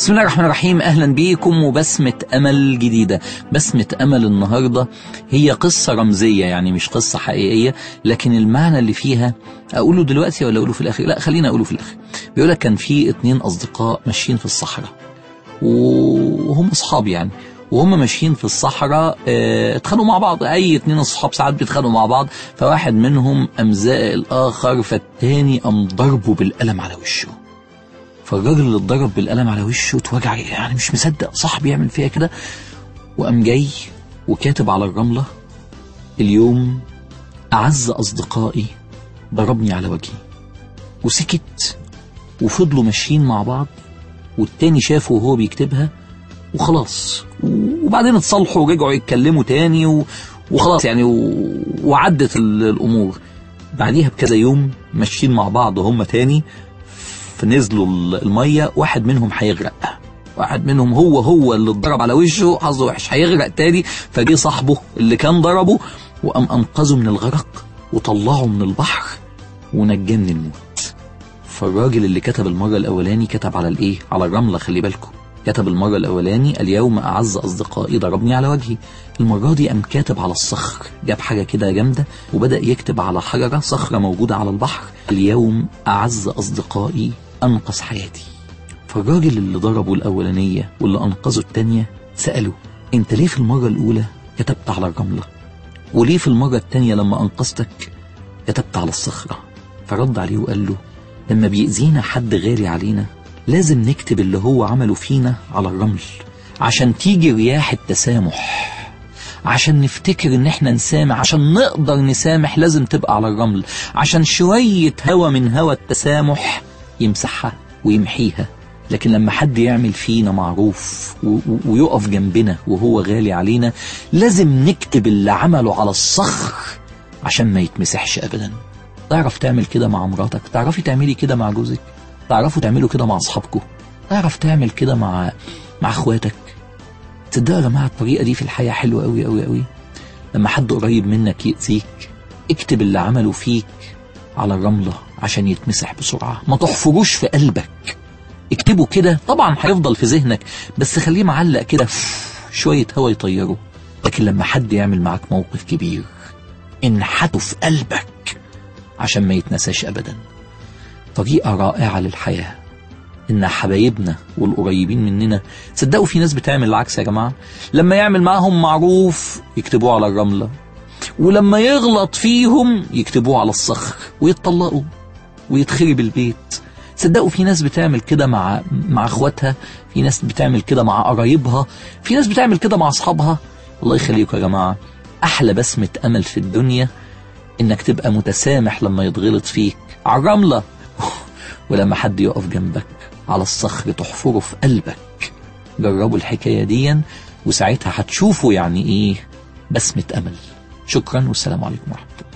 بسم الله الرحمن الرحيم. أهلا بيكم وبسمة أمل جديدة. بسمة أمل النهاردة هي قصة رمزية يعني مش قصة حقيقية لكن المعنى اللي فيها أقوله دلوقتي ولا أقوله في الآخر؟ لا خلينا أقوله في الآخر. بيقولك كان في اتنين أصدقاء ماشيين في الصحراء وهم أصحاب يعني وهم ماشيين في الصحراء آه اتخانقوا مع بعض. أي اتنين أصحاب ساعات بيتخانقوا مع بعض فواحد منهم قام الآخر فالتاني قام ضربه بالقلم على وشه. فالراجل اللي اتضرب بالقلم على وشه اتوجع يعني مش مصدق صاحبي يعمل فيها كده وقام جاي وكاتب على الرملة اليوم أعز أصدقائي ضربني على وجهي وسكت وفضلوا ماشيين مع بعض والتاني شافه وهو بيكتبها وخلاص وبعدين اتصالحوا ورجعوا يتكلموا تاني. وخلاص يعني. وعدت الأمور بعديها بكذا يوم ماشيين مع بعض وهم تاني فنزلوا المية واحد منهم هيغرق. واحد منهم هو هو اللي اتضرب على وشه حظه وحش هيغرق تاني. فجه صاحبه اللي كان ضربه وقام أنقذه من الغرق وطلعه من البحر ونجاه من الموت. فالراجل اللي كتب المرة الأولاني كتب على الإيه؟ على الرملة خلي بالكم. كتب المرة الأولاني اليوم أعز أصدقائي ضربني على وجهي. المرة دي قام كاتب على الصخر جاب حاجة كده جامدة وبدأ يكتب على حجرة صخرة موجودة على البحر. اليوم أعز أصدقائي أنقذ حياتي. فالراجل اللي ضربه الأولانية واللي أنقذه التانية سأله أنت ليه في المرة الأولى كتبت على الرملة؟ وليه في المرة التانية لما أنقذتك كتبت على الصخرة؟ فرد عليه وقال له لما بيأذينا حد غالي علينا لازم نكتب اللي هو عمله فينا على الرمل عشان تيجي رياح التسامح. عشان نفتكر إن إحنا نسامح عشان نقدر نسامح لازم تبقى على الرمل عشان شوية هوا من هوا التسامح يمسحها ويمحيها. لكن لما حد يعمل فينا معروف ويقف جنبنا وهو غالي علينا لازم نكتب اللي عمله على الصخر عشان ما يتمسحش ابدا. تعرف تعمل كده مع مراتك؟ تعرفي تعملي كده مع جوزك؟ تعرفوا تعملوا كده مع اصحابكم تعرف تعمل كده مع مع أخواتك؟ تصدقوا يا جماعة الطريقة دي في الحياة حلوة قوي قوي قوي لما حد قريب منك يأذيك اكتب اللي عمله فيك على الرملة عشان يتمسح بسرعة. ما تحفروش في قلبك. اكتبه كده. طبعا هيفضل في ذهنك بس خليه معلق كده. شوية هوا يطيره. لكن لما حد يعمل معاك موقف كبير انحته في قلبك عشان ما يتنساش ابدا. طريقة رائعة للحياة. إن حبايبنا والقريبين مننا صدقوا في ناس بتعمل العكس يا جماعة. لما يعمل معاهم معروف يكتبوه على الرملة. ولما يغلط فيهم يكتبوه على الصخر ويتطلقوا ويتخرب البيت صدقوا في ناس بتعمل كده مع مع اخواتها في ناس بتعمل كده مع قرايبها في ناس بتعمل كده مع اصحابها. الله يخليكم يا جماعة أحلى بسمة أمل في الدنيا إنك تبقى متسامح لما يتغلط فيك. على الرملة ولما حد يقف جنبك على الصخر تحفره في قلبك. جربوا الحكاية دي وساعتها هتشوفوا يعني إيه بسمة أمل. شكرا والسلام عليكم ورحمة الله.